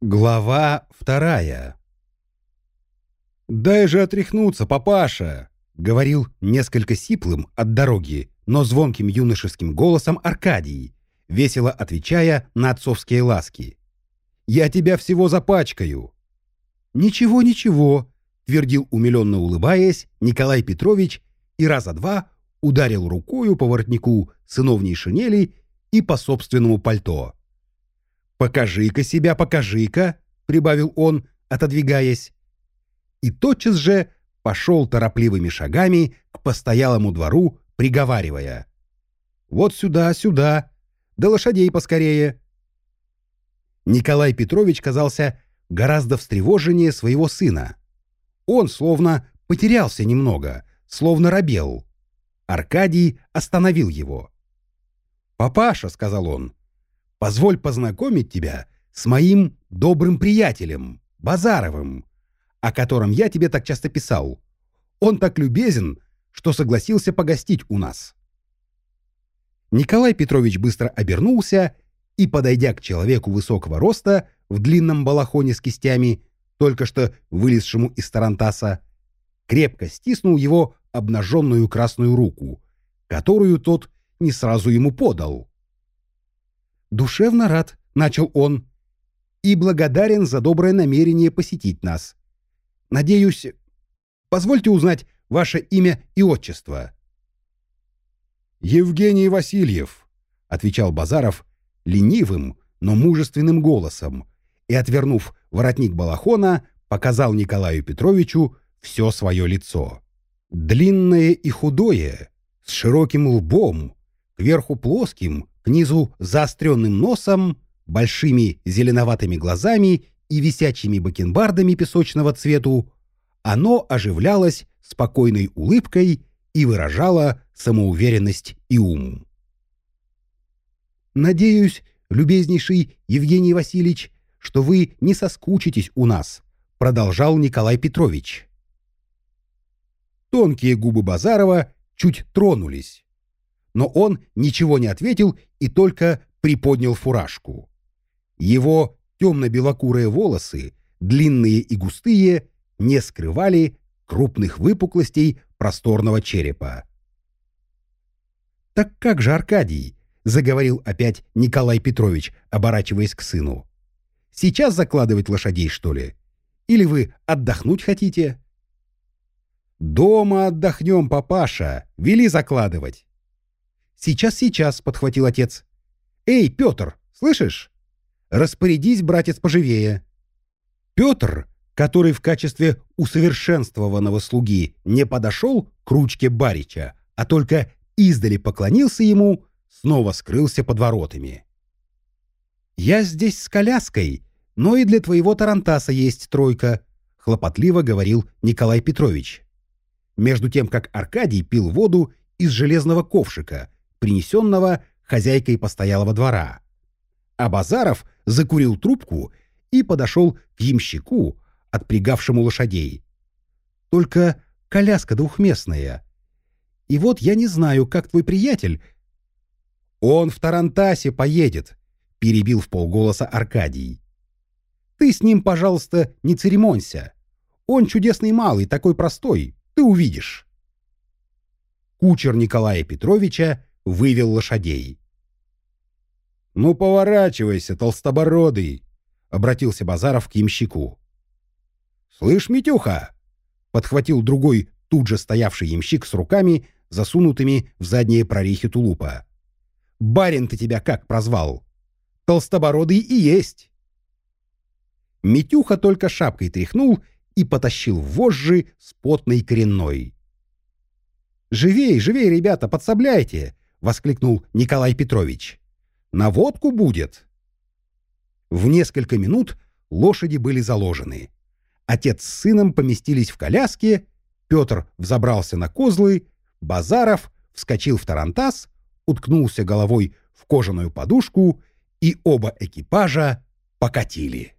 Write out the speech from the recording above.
Глава вторая «Дай же отряхнуться, папаша!» — говорил несколько сиплым от дороги, но звонким юношеским голосом Аркадий, весело отвечая на отцовские ласки. «Я тебя всего запачкаю!» «Ничего, ничего!» — твердил умиленно улыбаясь Николай Петрович и раза два ударил рукою по воротнику сыновней шинели и по собственному пальто. «Покажи-ка себя, покажи-ка!» — прибавил он, отодвигаясь. И тотчас же пошел торопливыми шагами к постоялому двору, приговаривая. «Вот сюда, сюда! Да лошадей поскорее!» Николай Петрович казался гораздо встревоженнее своего сына. Он словно потерялся немного, словно робел. Аркадий остановил его. «Папаша», — сказал он, Позволь познакомить тебя с моим добрым приятелем, Базаровым, о котором я тебе так часто писал. Он так любезен, что согласился погостить у нас». Николай Петрович быстро обернулся и, подойдя к человеку высокого роста в длинном балахоне с кистями, только что вылезшему из тарантаса, крепко стиснул его обнаженную красную руку, которую тот не сразу ему подал душевно рад, — начал он, — и благодарен за доброе намерение посетить нас. Надеюсь, позвольте узнать ваше имя и отчество. «Евгений Васильев», — отвечал Базаров ленивым, но мужественным голосом и, отвернув воротник балахона, показал Николаю Петровичу все свое лицо. Длинное и худое, с широким лбом, кверху плоским, к низу заостренным носом, большими зеленоватыми глазами и висячими бакенбардами песочного цвету, оно оживлялось спокойной улыбкой и выражало самоуверенность и ум. «Надеюсь, любезнейший Евгений Васильевич, что вы не соскучитесь у нас», продолжал Николай Петрович. Тонкие губы Базарова чуть тронулись но он ничего не ответил и только приподнял фуражку. Его темно-белокурые волосы, длинные и густые, не скрывали крупных выпуклостей просторного черепа. «Так как же, Аркадий?» — заговорил опять Николай Петрович, оборачиваясь к сыну. «Сейчас закладывать лошадей, что ли? Или вы отдохнуть хотите?» «Дома отдохнем, папаша. Вели закладывать. «Сейчас, сейчас», — подхватил отец. «Эй, Петр, слышишь? Распорядись, братец, поживее». Петр, который в качестве усовершенствованного слуги не подошел к ручке Барича, а только издали поклонился ему, снова скрылся под воротами. «Я здесь с коляской, но и для твоего тарантаса есть тройка», — хлопотливо говорил Николай Петрович. Между тем, как Аркадий пил воду из железного ковшика, принесенного хозяйкой постоялого двора. А Базаров закурил трубку и подошел к ямщику, отпрягавшему лошадей. Только коляска двухместная. И вот я не знаю, как твой приятель... Он в Тарантасе поедет, перебил в полголоса Аркадий. Ты с ним, пожалуйста, не церемонься. Он чудесный малый, такой простой, ты увидишь. Кучер Николая Петровича вывел лошадей. «Ну, поворачивайся, толстобородый!» — обратился Базаров к ямщику. «Слышь, Митюха!» — подхватил другой тут же стоявший ямщик с руками, засунутыми в задние прорехи тулупа. «Барин ты тебя как прозвал? Толстобородый и есть!» Митюха только шапкой тряхнул и потащил вожжи с потной коренной. «Живей, живей, ребята, подсобляйте! — воскликнул Николай Петрович. «На водку будет!» В несколько минут лошади были заложены. Отец с сыном поместились в коляске, Петр взобрался на козлы, Базаров вскочил в тарантас, уткнулся головой в кожаную подушку, и оба экипажа покатили.